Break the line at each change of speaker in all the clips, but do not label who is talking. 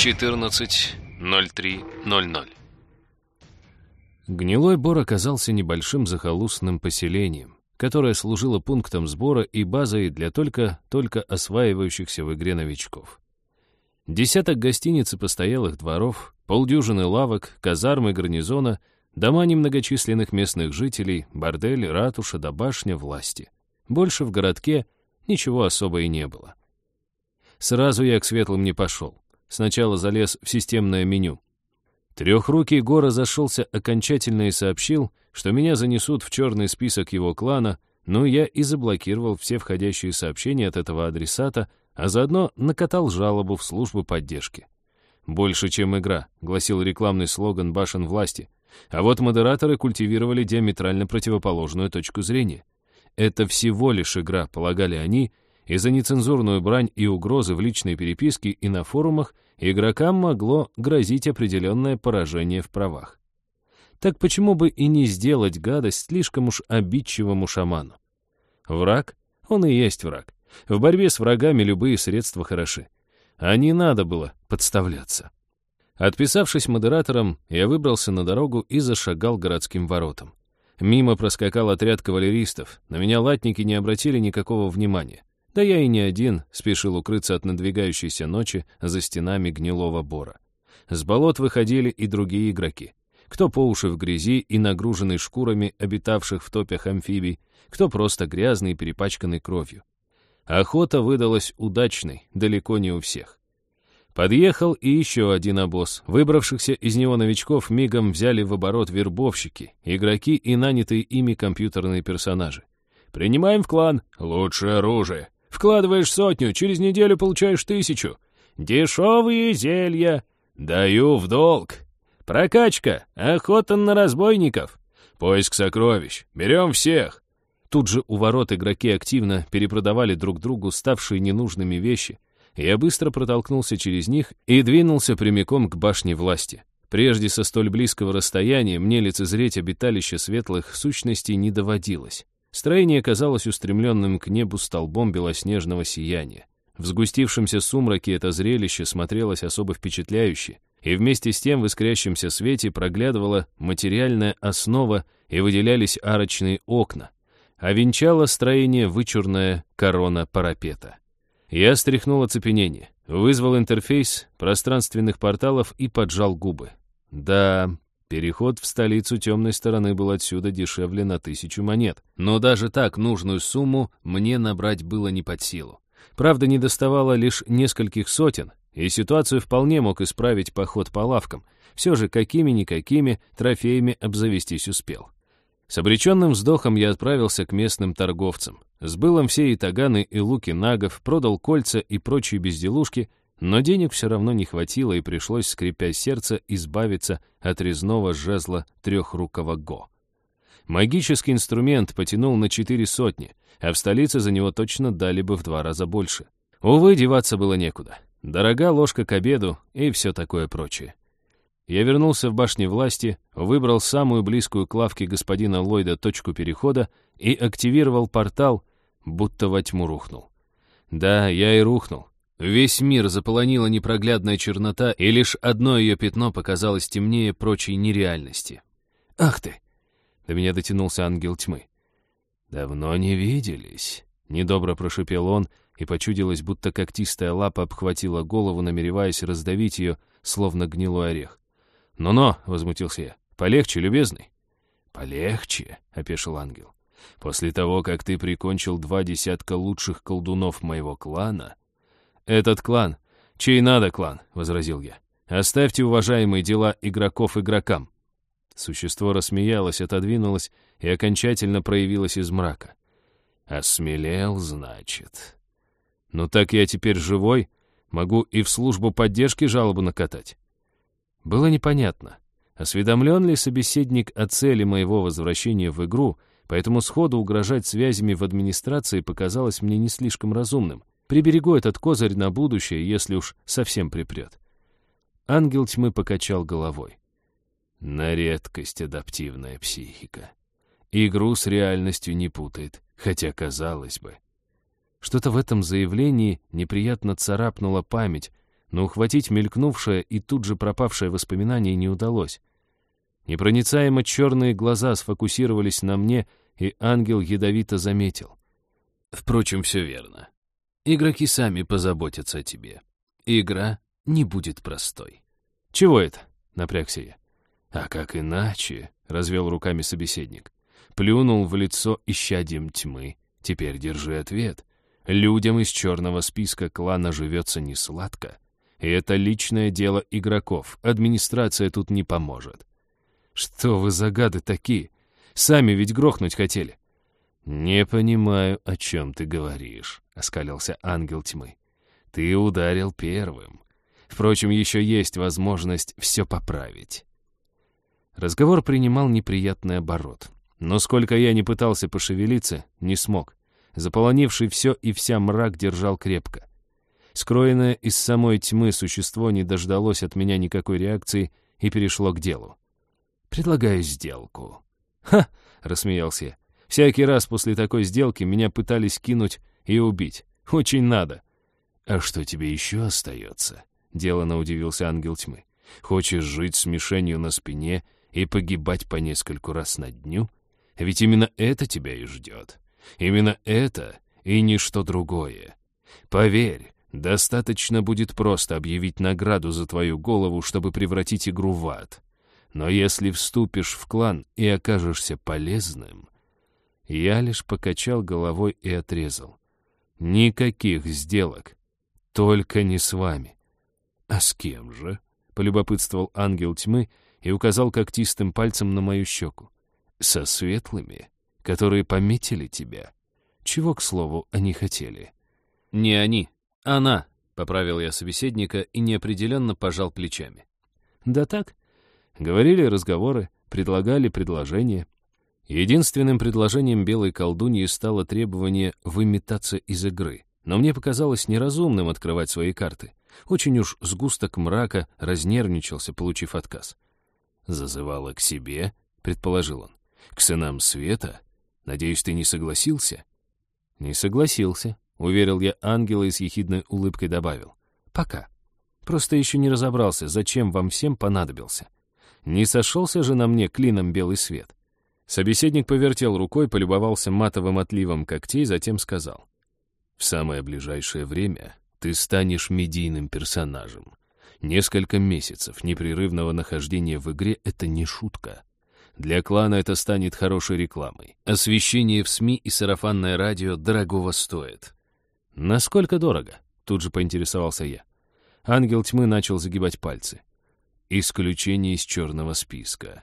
14.03.00
Гнилой Бор оказался небольшим захолустным поселением, которое служило пунктом сбора и базой для только-только осваивающихся в игре новичков. Десяток гостиниц и постоялых дворов, полдюжины лавок, казармы гарнизона, дома немногочисленных местных жителей, бордель, ратуша да башня власти. Больше в городке ничего особо и не было. Сразу я к светлым не пошел. Сначала залез в системное меню. Трехрукий Гора зашелся окончательно и сообщил, что меня занесут в черный список его клана, но я и заблокировал все входящие сообщения от этого адресата, а заодно накатал жалобу в службу поддержки. «Больше, чем игра», — гласил рекламный слоган башен власти. А вот модераторы культивировали диаметрально противоположную точку зрения. Это всего лишь игра, полагали они, и за нецензурную брань и угрозы в личной переписке и на форумах игрокам могло грозить определенное поражение в правах. Так почему бы и не сделать гадость слишком уж обидчивому шаману? Враг? Он и есть враг. В борьбе с врагами любые средства хороши. А не надо было подставляться. Отписавшись модератором, я выбрался на дорогу и зашагал городским воротам. Мимо проскакал отряд кавалеристов, на меня латники не обратили никакого внимания. Да я и не один спешил укрыться от надвигающейся ночи за стенами гнилого бора. С болот выходили и другие игроки. Кто по уши в грязи и нагруженный шкурами обитавших в топях амфибий, кто просто грязный и перепачканный кровью. Охота выдалась удачной, далеко не у всех. Подъехал и еще один обоз. Выбравшихся из него новичков мигом взяли в оборот вербовщики, игроки и нанятые ими компьютерные персонажи. «Принимаем в клан. Лучшее оружие. Вкладываешь сотню, через неделю получаешь тысячу. Дешевые зелья. Даю в долг. Прокачка. Охота на разбойников. Поиск сокровищ. Берем всех». Тут же у ворот игроки активно перепродавали друг другу ставшие ненужными вещи — я быстро протолкнулся через них и двинулся прямиком к башне власти. Прежде со столь близкого расстояния мне лицезреть обиталище светлых сущностей не доводилось. Строение казалось устремленным к небу столбом белоснежного сияния. В сгустившемся сумраке это зрелище смотрелось особо впечатляюще, и вместе с тем в искрящемся свете проглядывала материальная основа и выделялись арочные окна, а венчало строение вычурная корона парапета. Я стряхнул оцепенение, вызвал интерфейс пространственных порталов и поджал губы. Да, переход в столицу темной стороны был отсюда дешевле на тысячу монет. Но даже так нужную сумму мне набрать было не под силу. Правда, не доставало лишь нескольких сотен, и ситуацию вполне мог исправить поход по лавкам. Все же какими-никакими трофеями обзавестись успел. С обреченным вздохом я отправился к местным торговцам. Сбыл им все и таганы, и луки нагов, продал кольца и прочие безделушки, но денег все равно не хватило, и пришлось, скрипя сердце, избавиться от резного жезла трехрукого Го. Магический инструмент потянул на четыре сотни, а в столице за него точно дали бы в два раза больше. Увы, деваться было некуда. Дорога ложка к обеду и все такое прочее. Я вернулся в башне власти, выбрал самую близкую к лавке господина Ллойда точку перехода и активировал портал, будто во тьму рухнул. Да, я и рухнул. Весь мир заполонила непроглядная чернота, и лишь одно ее пятно показалось темнее прочей нереальности. «Ах ты!» — до меня дотянулся ангел тьмы. «Давно не виделись», — недобро прошипел он, и почудилось, будто когтистая лапа обхватила голову, намереваясь раздавить ее, словно гнилой орех. «Но-но», — возмутился я, — «полегче, любезный». «Полегче», — опешил ангел. «После того, как ты прикончил два десятка лучших колдунов моего клана...» «Этот клан, чей надо клан», — возразил я. «Оставьте уважаемые дела игроков игрокам». Существо рассмеялось, отодвинулось и окончательно проявилось из мрака. «Осмелел, значит...» «Ну так я теперь живой, могу и в службу поддержки жалобу накатать». Было непонятно, осведомлен ли собеседник о цели моего возвращения в игру, поэтому сходу угрожать связями в администрации показалось мне не слишком разумным. Приберегу этот козырь на будущее, если уж совсем припрет. Ангел тьмы покачал головой. На редкость адаптивная психика. Игру с реальностью не путает, хотя казалось бы. Что-то в этом заявлении неприятно царапнула память, но ухватить мелькнувшее и тут же пропавшее воспоминание не удалось. Непроницаемо черные глаза сфокусировались на мне, и ангел ядовито заметил. Впрочем, все верно. Игроки сами позаботятся о тебе. Игра не будет простой. «Чего это?» — напрягся я. «А как иначе?» — развел руками собеседник. Плюнул в лицо исчадием тьмы. «Теперь держи ответ. Людям из черного списка клана живется не сладко. И это личное дело игроков. Администрация тут не поможет. Что вы за гады такие? Сами ведь грохнуть хотели. «Не понимаю, о чем ты говоришь», — оскалился ангел тьмы. «Ты ударил первым. Впрочем, еще есть возможность все поправить». Разговор принимал неприятный оборот. Но сколько я не пытался пошевелиться, не смог. Заполонивший все и вся мрак держал крепко. Скроенное из самой тьмы существо не дождалось от меня никакой реакции и перешло к делу. «Предлагаю сделку». «Ха!» — рассмеялся я. «Всякий раз после такой сделки меня пытались кинуть и убить. Очень надо». «А что тебе еще остается?» — делано удивился ангел тьмы. «Хочешь жить с мишенью на спине и погибать по нескольку раз на дню? Ведь именно это тебя и ждет. Именно это и ничто другое. Поверь, достаточно будет просто объявить награду за твою голову, чтобы превратить игру в ад. Но если вступишь в клан и окажешься полезным... Я лишь покачал головой и отрезал. Никаких сделок. Только не с вами. А с кем же? Полюбопытствовал ангел тьмы и указал когтистым пальцем на мою щеку. Со светлыми, которые пометили тебя. Чего, к слову, они хотели? Не они, она, поправил я собеседника и неопределенно пожал плечами. Да так, Говорили разговоры, предлагали предложения. Единственным предложением белой колдуньи стало требование выметаться из игры. Но мне показалось неразумным открывать свои карты. Очень уж сгусток мрака разнервничался, получив отказ. «Зазывала к себе», — предположил он. «К сынам света? Надеюсь, ты не согласился?» «Не согласился», — уверил я ангела и с ехидной улыбкой добавил. «Пока. Просто еще не разобрался, зачем вам всем понадобился». Не сошелся же на мне клином белый свет. Собеседник повертел рукой, полюбовался матовым отливом когтей, затем сказал. «В самое ближайшее время ты станешь медийным персонажем. Несколько месяцев непрерывного нахождения в игре — это не шутка. Для клана это станет хорошей рекламой. Освещение в СМИ и сарафанное радио дорогого стоит». «Насколько дорого?» — тут же поинтересовался я. Ангел тьмы начал загибать пальцы. Исключение из черного списка.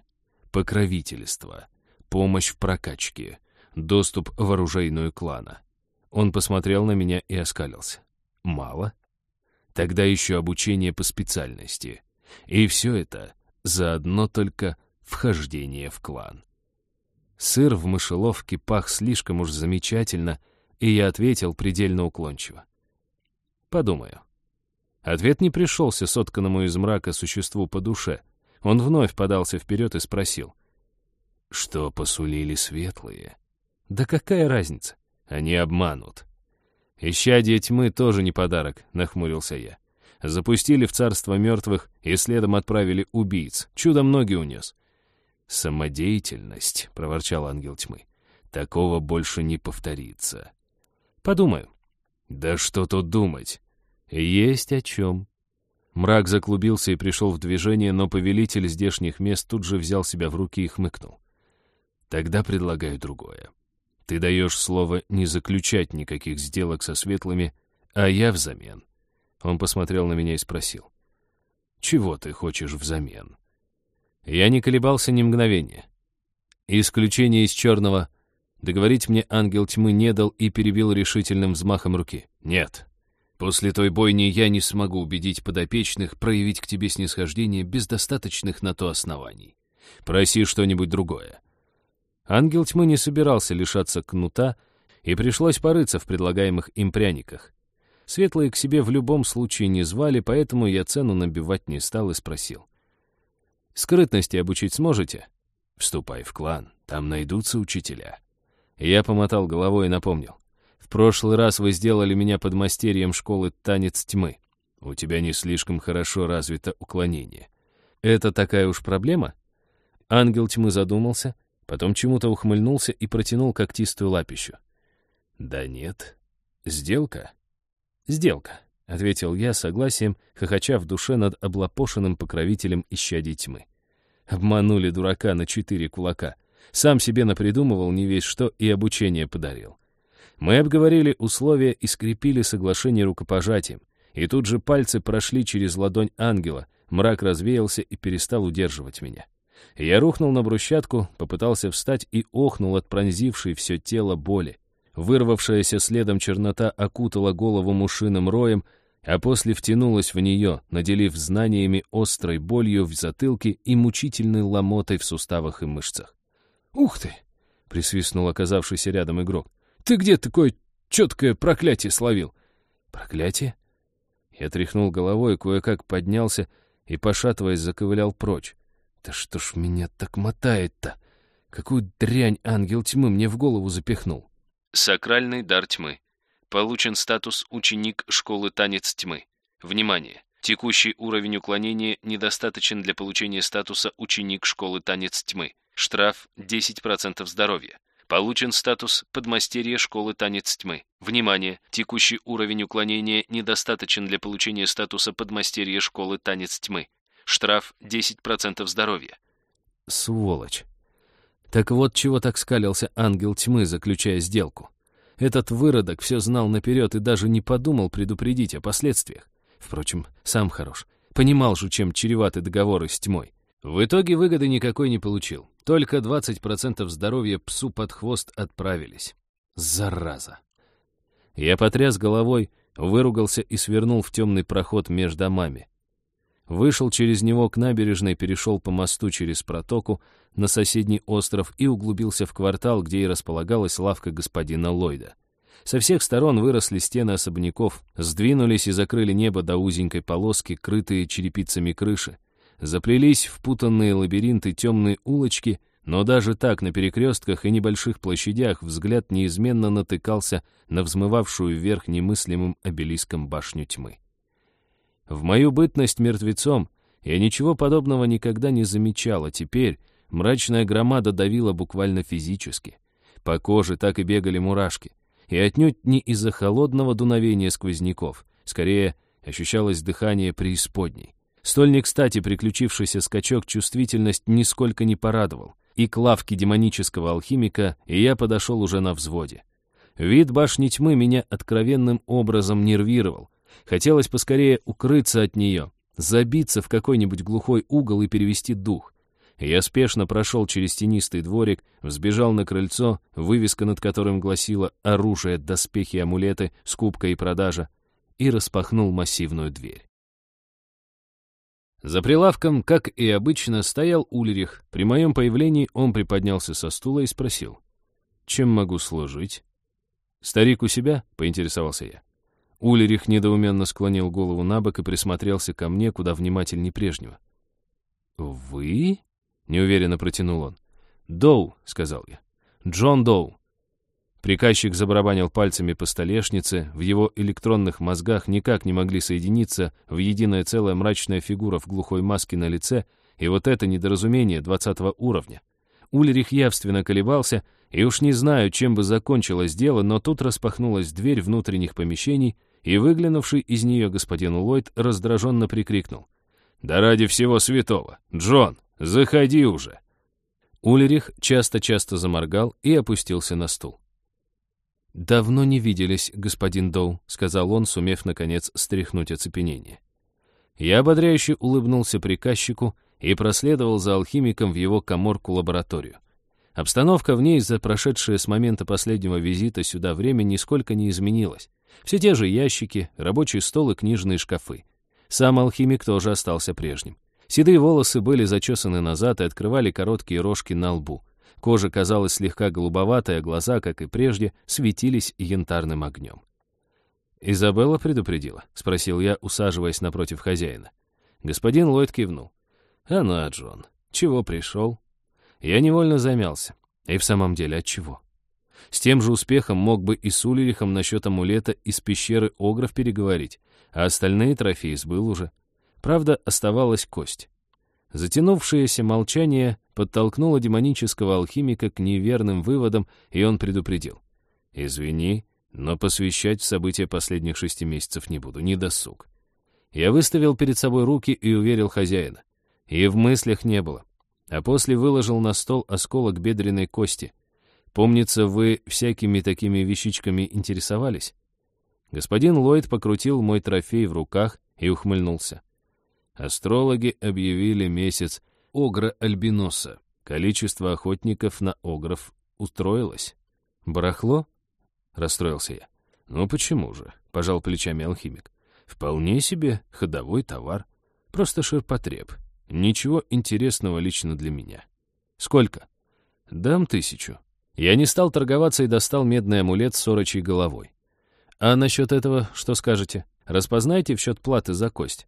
Покровительство. Помощь в прокачке. Доступ в оружейную клана. Он посмотрел на меня и оскалился. Мало? Тогда еще обучение по специальности. И все это заодно только вхождение в клан. Сыр в мышеловке пах слишком уж замечательно, и я ответил предельно уклончиво. Подумаю. Ответ не пришелся сотканному из мрака существу по душе. Он вновь подался вперед и спросил. «Что посулили светлые?» «Да какая разница? Они обманут». «Исчадие тьмы тоже не подарок», — нахмурился я. Запустили в царство мертвых и следом отправили убийц. Чудом ноги унес. «Самодеятельность», — проворчал ангел тьмы. «Такого больше не повторится». «Подумаю». «Да что тут думать? Есть о чем. Мрак заклубился и пришел в движение, но повелитель здешних мест тут же взял себя в руки и хмыкнул. Тогда предлагаю другое. Ты даешь слово не заключать никаких сделок со светлыми, а я взамен. Он посмотрел на меня и спросил. Чего ты хочешь взамен? Я не колебался ни мгновения. Исключение из черного. Договорить мне ангел тьмы не дал и перебил решительным взмахом руки. Нет, После той бойни я не смогу убедить подопечных проявить к тебе снисхождение без достаточных на то оснований. Проси что-нибудь другое. Ангел тьмы не собирался лишаться кнута, и пришлось порыться в предлагаемых им пряниках. Светлые к себе в любом случае не звали, поэтому я цену набивать не стал и спросил. «Скрытности обучить сможете?» «Вступай в клан, там найдутся учителя». Я помотал головой и напомнил. В прошлый раз вы сделали меня подмастерьем школы «Танец тьмы». У тебя не слишком хорошо развито уклонение. Это такая уж проблема? Ангел тьмы задумался, потом чему-то ухмыльнулся и протянул когтистую лапищу. Да нет. Сделка? Сделка, ответил я согласием, хохоча в душе над облапошенным покровителем исчадий тьмы. Обманули дурака на четыре кулака. Сам себе напридумывал не весь что и обучение подарил. Мы обговорили условия и скрепили соглашение рукопожатием. И тут же пальцы прошли через ладонь ангела, мрак развеялся и перестал удерживать меня. Я рухнул на брусчатку, попытался встать и охнул от пронзившей все тело боли. Вырвавшаяся следом чернота окутала голову мушиным роем, а после втянулась в нее, наделив знаниями острой болью в затылке и мучительной ломотой в суставах и мышцах. «Ух ты!» — присвистнул оказавшийся рядом игрок. «Ты где такое четкое проклятие словил?» «Проклятие?» Я тряхнул головой, кое-как поднялся и, пошатываясь, заковылял прочь. «Да что ж меня так мотает-то? Какую дрянь ангел тьмы мне в голову запихнул?»
Сакральный дар тьмы. Получен статус ученик школы танец тьмы. Внимание! Текущий уровень уклонения недостаточен для получения статуса ученик школы танец тьмы. Штраф 10% здоровья. Получен статус подмастерья школы танец тьмы. Внимание! Текущий уровень уклонения недостаточен для получения статуса подмастерья школы танец тьмы. Штраф 10% здоровья.
Сволочь. Так вот чего так скалился ангел тьмы, заключая сделку. Этот выродок все знал наперед и даже не подумал предупредить о последствиях. Впрочем, сам хорош. Понимал же, чем чреваты договоры с тьмой. В итоге выгоды никакой не получил. Только 20% здоровья псу под хвост отправились. Зараза. Я потряс головой, выругался и свернул в темный проход между домами. Вышел через него к набережной, перешел по мосту через протоку на соседний остров и углубился в квартал, где и располагалась лавка господина Ллойда. Со всех сторон выросли стены особняков, сдвинулись и закрыли небо до узенькой полоски, крытые черепицами крыши. Заплелись в путанные лабиринты темные улочки, но даже так на перекрестках и небольших площадях взгляд неизменно натыкался на взмывавшую вверх немыслимым обелиском башню тьмы. В мою бытность мертвецом я ничего подобного никогда не замечал, а теперь мрачная громада давила буквально физически. По коже так и бегали мурашки. И отнюдь не из-за холодного дуновения сквозняков. Скорее, ощущалось дыхание преисподней. Столь не кстати приключившийся скачок чувствительность нисколько не порадовал. И к лавке демонического алхимика и я подошел уже на взводе. Вид башни тьмы меня откровенным образом нервировал, Хотелось поскорее укрыться от нее, забиться в какой-нибудь глухой угол и перевести дух. Я спешно прошел через тенистый дворик, взбежал на крыльцо, вывеска над которым гласила «Оружие, доспехи, амулеты, скупка и продажа», и распахнул массивную дверь. За прилавком, как и обычно, стоял Ульрих. При моем появлении он приподнялся со стула и спросил. «Чем могу служить?» «Старик у себя?» — поинтересовался я. Улерих недоуменно склонил голову на бок и присмотрелся ко мне куда внимательней прежнего. «Вы?» — неуверенно протянул он. «Доу», — сказал я. «Джон Доу». Приказчик забарабанил пальцами по столешнице, в его электронных мозгах никак не могли соединиться в единое целое мрачная фигура в глухой маске на лице, и вот это недоразумение двадцатого уровня. Ульрих явственно колебался, и уж не знаю, чем бы закончилось дело, но тут распахнулась дверь внутренних помещений, и выглянувший из нее господин Ллойд раздраженно прикрикнул. «Да ради всего святого! Джон, заходи уже!» Ульрих часто-часто заморгал и опустился на стул. «Давно не виделись, господин Доу», — сказал он, сумев, наконец, стряхнуть оцепенение. Я ободряюще улыбнулся приказчику и проследовал за алхимиком в его коморку-лабораторию. Обстановка в ней за прошедшее с момента последнего визита сюда время нисколько не изменилась. Все те же ящики, рабочий стол и книжные шкафы. Сам алхимик тоже остался прежним. Седые волосы были зачесаны назад и открывали короткие рожки на лбу. Кожа казалась слегка голубоватой, а глаза, как и прежде, светились янтарным огнем. «Изабелла предупредила?» — спросил я, усаживаясь напротив хозяина. Господин Ллойд кивнул. «Она, Джон. Чего пришел?» Я невольно замялся. И в самом деле, от чего? С тем же успехом мог бы и с Улерихом насчет амулета из пещеры Огров переговорить, а остальные трофеи сбыл уже. Правда, оставалась кость. Затянувшееся молчание подтолкнуло демонического алхимика к неверным выводам, и он предупредил. «Извини, но посвящать в события последних шести месяцев не буду, не досуг». Я выставил перед собой руки и уверил хозяина. И в мыслях не было. А после выложил на стол осколок бедренной кости. Помнится, вы всякими такими вещичками интересовались? Господин Ллойд покрутил мой трофей в руках и ухмыльнулся. Астрологи объявили месяц Огра-Альбиноса. Количество охотников на Огров устроилось. «Барахло?» — расстроился я. «Ну почему же?» — пожал плечами алхимик. «Вполне себе ходовой товар. Просто ширпотреб. Ничего интересного лично для меня. Сколько?» «Дам тысячу». Я не стал торговаться и достал медный амулет с сорочей головой. «А насчет этого что скажете? Распознайте в счет платы за кость».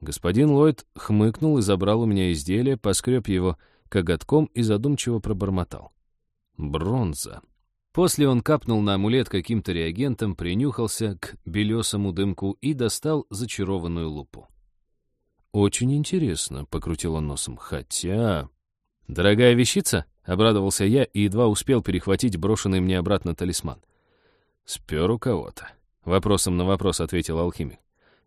Господин Ллойд хмыкнул и забрал у меня изделие, поскреб его коготком и задумчиво пробормотал. Бронза. После он капнул на амулет каким-то реагентом, принюхался к белесому дымку и достал зачарованную лупу. «Очень интересно», — покрутил он носом, — «хотя...» «Дорогая вещица?» — обрадовался я и едва успел перехватить брошенный мне обратно талисман. «Спер у кого-то», — вопросом на вопрос ответил алхимик.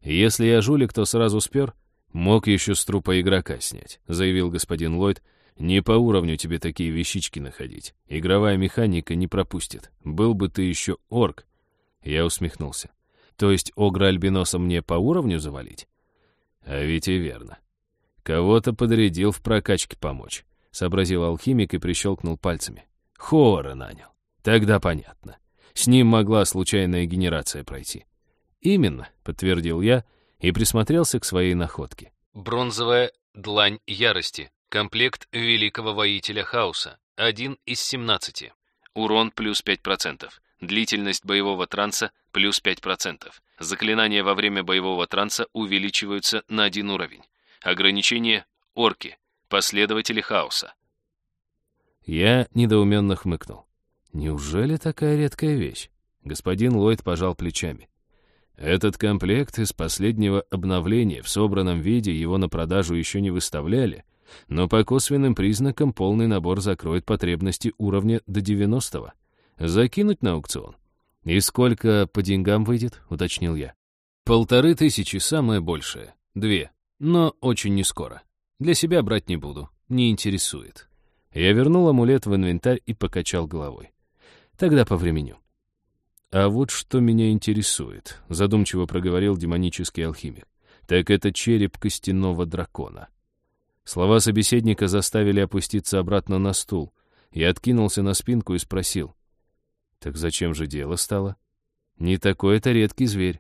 «Если я жулик, то сразу спер. Мог еще с трупа игрока снять», — заявил господин Ллойд. «Не по уровню тебе такие вещички находить. Игровая механика не пропустит. Был бы ты еще орк». Я усмехнулся. «То есть огра альбиноса мне по уровню завалить?» «А ведь и верно. Кого-то подрядил в прокачке помочь», — сообразил алхимик и прищелкнул пальцами. «Хора нанял. Тогда понятно. С ним могла случайная генерация пройти. «Именно», — подтвердил я и присмотрелся к своей находке.
Бронзовая длань ярости. Комплект великого воителя хаоса. Один из 17. Урон плюс 5%. Длительность боевого транса плюс 5%. Заклинания во время боевого транса увеличиваются на один уровень. Ограничение — орки, последователи хаоса.
Я недоуменно хмыкнул. Неужели такая редкая вещь? Господин Ллойд пожал плечами. Этот комплект из последнего обновления в собранном виде его на продажу еще не выставляли, но по косвенным признакам полный набор закроет потребности уровня до 90-го. Закинуть на аукцион. «И сколько по деньгам выйдет?» — уточнил я. «Полторы тысячи, самое большее. Две. Но очень не скоро. Для себя брать не буду. Не интересует». Я вернул амулет в инвентарь и покачал головой. «Тогда по времени. «А вот что меня интересует», — задумчиво проговорил демонический алхимик. «Так это череп костяного дракона». Слова собеседника заставили опуститься обратно на стул. Я откинулся на спинку и спросил. «Так зачем же дело стало?» «Не такой это редкий зверь».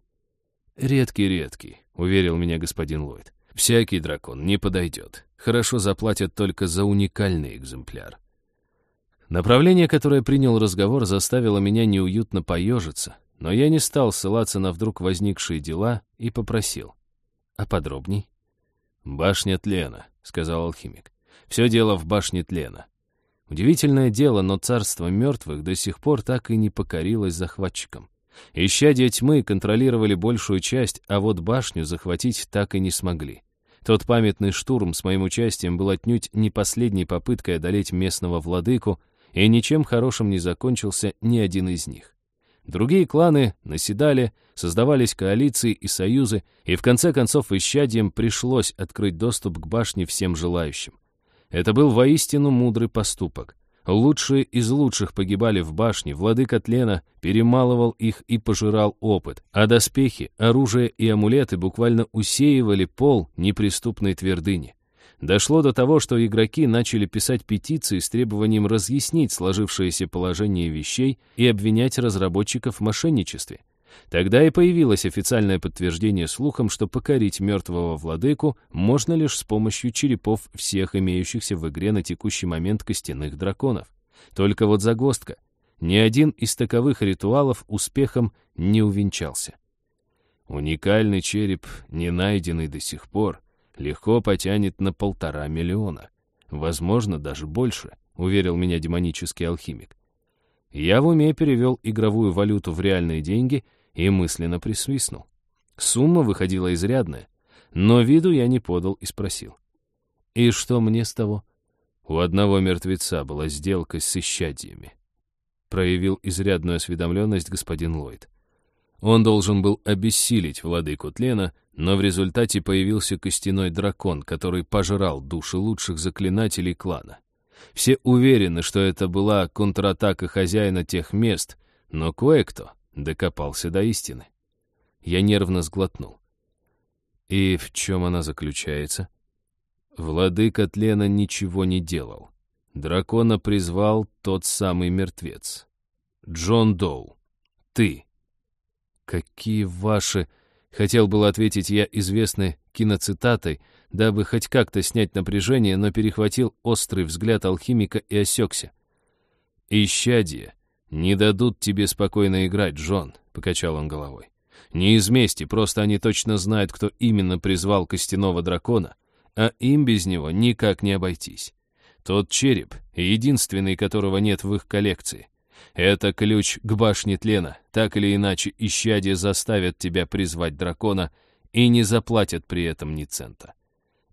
«Редкий-редкий», — уверил меня господин Ллойд. «Всякий дракон не подойдет. Хорошо заплатят только за уникальный экземпляр. Направление, которое принял разговор, заставило меня неуютно поежиться, но я не стал ссылаться на вдруг возникшие дела и попросил. «А подробней?» «Башня тлена», — сказал алхимик. «Все дело в башне тлена». Удивительное дело, но царство мертвых до сих пор так и не покорилось захватчикам. Исчадия тьмы контролировали большую часть, а вот башню захватить так и не смогли. Тот памятный штурм с моим участием был отнюдь не последней попыткой одолеть местного владыку, и ничем хорошим не закончился ни один из них. Другие кланы наседали, создавались коалиции и союзы, и в конце концов исчадьям пришлось открыть доступ к башне всем желающим. Это был воистину мудрый поступок. Лучшие из лучших погибали в башне, владыка тлена перемалывал их и пожирал опыт, а доспехи, оружие и амулеты буквально усеивали пол неприступной твердыни. Дошло до того, что игроки начали писать петиции с требованием разъяснить сложившееся положение вещей и обвинять разработчиков в мошенничестве. Тогда и появилось официальное подтверждение слухам, что покорить мертвого владыку можно лишь с помощью черепов всех имеющихся в игре на текущий момент костяных драконов. Только вот загвоздка. Ни один из таковых ритуалов успехом не увенчался. Уникальный череп, не найденный до сих пор, легко потянет на полтора миллиона. Возможно, даже больше, уверил меня демонический алхимик. Я в уме перевел игровую валюту в реальные деньги и мысленно присвистнул. Сумма выходила изрядная, но виду я не подал и спросил. «И что мне с того?» У одного мертвеца была сделка с исчадиями. Проявил изрядную осведомленность господин Ллойд. Он должен был обессилить владыку тлена, но в результате появился костяной дракон, который пожрал души лучших заклинателей клана. Все уверены, что это была контратака хозяина тех мест, но кое-кто докопался до истины. Я нервно сглотнул. И в чем она заключается? Владыка тлена ничего не делал. Дракона призвал тот самый мертвец. Джон Доу. Ты. Какие ваши... Хотел было ответить я известной киноцитатой, дабы хоть как-то снять напряжение, но перехватил острый взгляд алхимика и осекся. «Исчадие, не дадут тебе спокойно играть, Джон», — покачал он головой. «Не из мести, просто они точно знают, кто именно призвал костяного дракона, а им без него никак не обойтись. Тот череп, единственный, которого нет в их коллекции. Это ключ к башне тлена. Так или иначе, исчадие заставят тебя призвать дракона и не заплатят при этом ни цента.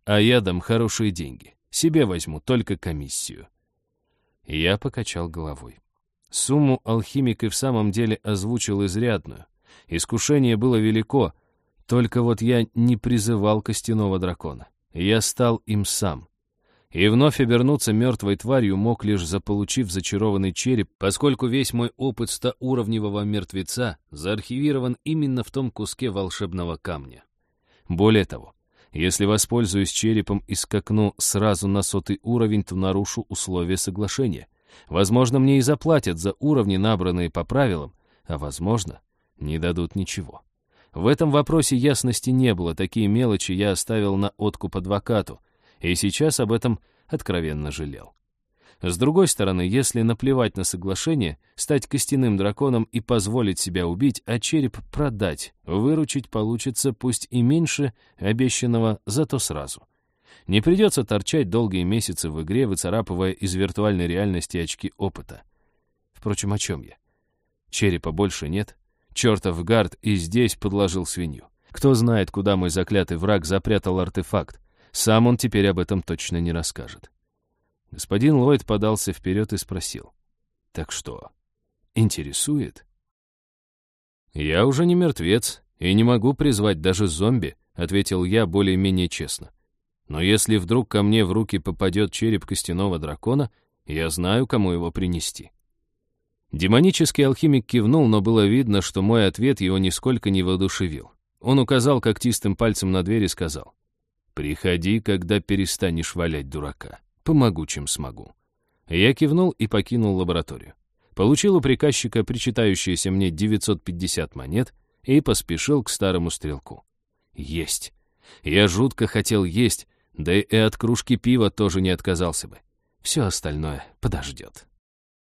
А я дам хорошие деньги. Себе возьму только комиссию. Я покачал головой. Сумму алхимик и в самом деле озвучил изрядную. Искушение было велико, только вот я не призывал костяного дракона. Я стал им сам. И вновь обернуться мертвой тварью мог лишь заполучив зачарованный череп, поскольку весь мой опыт стауровневого мертвеца заархивирован именно в том куске волшебного камня. Более того, если воспользуюсь черепом и скакну сразу на сотый уровень, то нарушу условия соглашения. Возможно, мне и заплатят за уровни, набранные по правилам, а возможно, не дадут ничего. В этом вопросе ясности не было, такие мелочи я оставил на откуп адвокату, и сейчас об этом откровенно жалел. С другой стороны, если наплевать на соглашение, стать костяным драконом и позволить себя убить, а череп продать, выручить получится пусть и меньше обещанного, зато сразу. Не придется торчать долгие месяцы в игре, выцарапывая из виртуальной реальности очки опыта. Впрочем, о чем я? Черепа больше нет, Чертов гард и здесь подложил свинью. Кто знает, куда мой заклятый враг запрятал артефакт. Сам он теперь об этом точно не расскажет. Господин Ллойд подался вперед и спросил. «Так что, интересует?» «Я уже не мертвец и не могу призвать даже зомби», ответил я более-менее честно. «Но если вдруг ко мне в руки попадет череп костяного дракона, я знаю, кому его принести». Демонический алхимик кивнул, но было видно, что мой ответ его нисколько не воодушевил. Он указал когтистым пальцем на дверь и сказал, «Приходи, когда перестанешь валять дурака. Помогу, чем смогу». Я кивнул и покинул лабораторию. Получил у приказчика причитающиеся мне 950 монет и поспешил к старому стрелку. Есть. Я жутко хотел есть, да и от кружки пива тоже не отказался бы. Все остальное подождет.